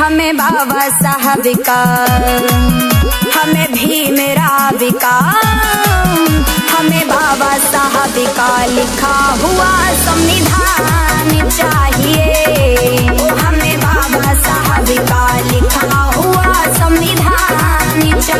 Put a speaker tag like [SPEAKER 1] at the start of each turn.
[SPEAKER 1] हमें बाबा साहब का हमें भीम राव का हमें बाबा साहब का लिखा हुआ